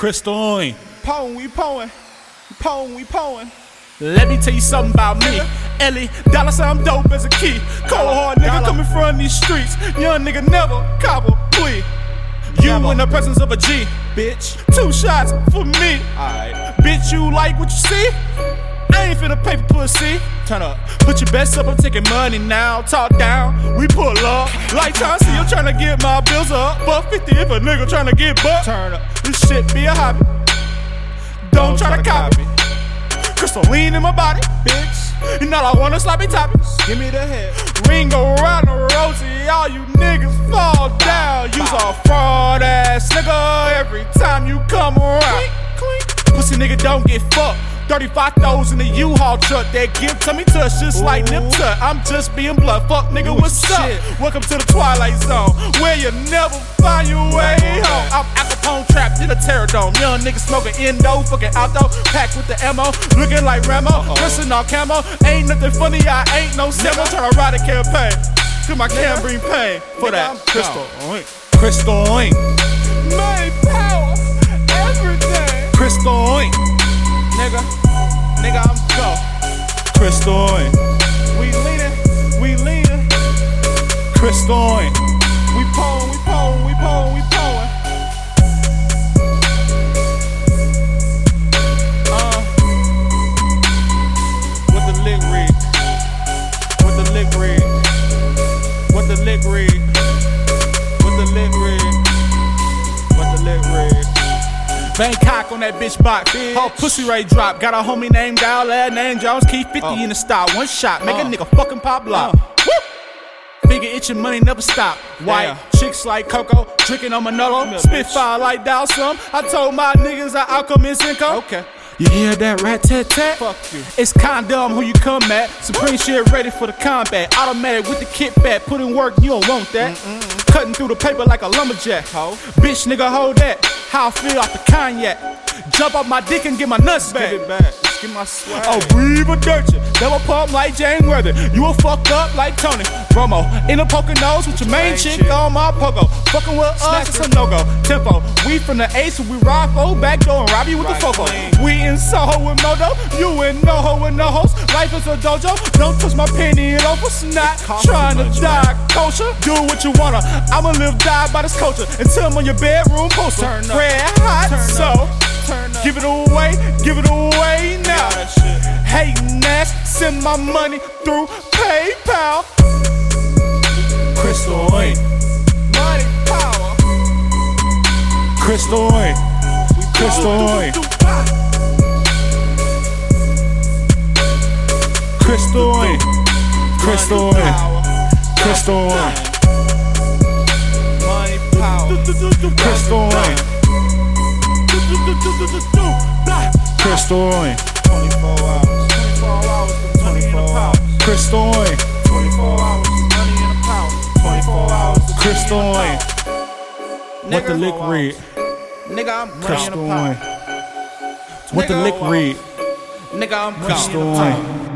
Crystal Oin. Pwn, we pwn. Pwn, we pwn. Let me tell you something about me. Ellie, dollar I'm dope as a key. Cold hard nigga coming from these streets. Young nigga never cop a plea. You Never. in the presence of a G, bitch. Two shots for me. Alright, Bitch, you like what you see? Ain't finna pay for pussy. turn up. Put your best up, I'm taking money now. Talk down, we pull up. Lifetime, see, I'm trying to get my bills up. But 50 if a nigga tryna get bucked. Turn up. This shit be a hobby. Don't try to copy. Crystal lean in my body, bitch. And all I want is sloppy toppings. Give me the head. Ring around the rosy, all you niggas fall down. You's a fraud ass nigga every time you come around. Pussy nigga don't get fucked. 35 throws in the U-Haul truck that give to me touch just like nip tuck. I'm just being blunt. Fuck nigga, Ooh, what's shit. up? Welcome to the Twilight Zone, where you never find your way home. I'm Al Capone trapped in a terror dome. Young nigga smoking endo, fucking outdo, packed with the ammo, looking like Ramo, dressing all camo. Ain't nothing funny, I ain't no simple. Tryna ride a campaign, cause my can bring pain for that I'm crystal oink. Crystal oink. Money, power, everything. Crystal oink. Nigga, nigga, I'm go. Crystal oink. We leaning, we leaning. Crystal oink. We pwn, we pwn, we pwn, we pwn. Uh, what the lick read? What the lick read? What the lick read? Bangkok on that bitch box. Bitch. Pussy rate drop. Got a homie named Dow, last name Jones. Keep 50 Oh. in the style. One shot. Make a Uh. nigga fucking pop lock. Uh. Figure itching money never stop. White Damn. chicks like Coco, drinking on Manolo, spitfire like Dow some. I told my niggas I outcome in Cinco. Okay. You hear that rat tat tat? Fuck you. It's condom who you come at. Supreme shit ready for the combat. Automatic with the kit back. Put in work, you don't want that. Cutting through the paper like a lumberjack. Ho. Bitch nigga, hold that. How I feel off the cognac. Jump off my dick and get my nuts back. Give it back. Just give my swag. Oh, breathe a dirt you. Double pump like Jane Weather. You a fuck up like Tony Romo. In a poker nose with your main main chick chick. on my pogo. Fucking with us, it's a no go. Tempo. We from the ace, we ride for back door and rob you with Right the foco. clean. We in Soho with Modo. You in NoHo with no host. Life is a dojo. Don't touch my penny and snot. costs Trying to die kosher. Do what you wanna. I'ma live die by this culture until I'm on your bedroom poster. Turn up. Red hot, Turn so. up. Turn up. Give it away, give it away now. all that shit. Hating ass, send my money through PayPal. Crystal Oink, Money, power. Crystal Oink, Crystal Oink, Crystal Oink, Crystal Money, Oink, power. Crystal Oink, Money, power. Crystal Oink, Crystal Oink, 24 hours. 24 hours. 24 hours. Crystal Oink, 24 hours. Money in a power. 24 hours. Crystal Oink. What the lick read? Nigga, I'm money in Crystal a power. Oink. What the lick read? Nigga, I'm Crystal in a Oink. power.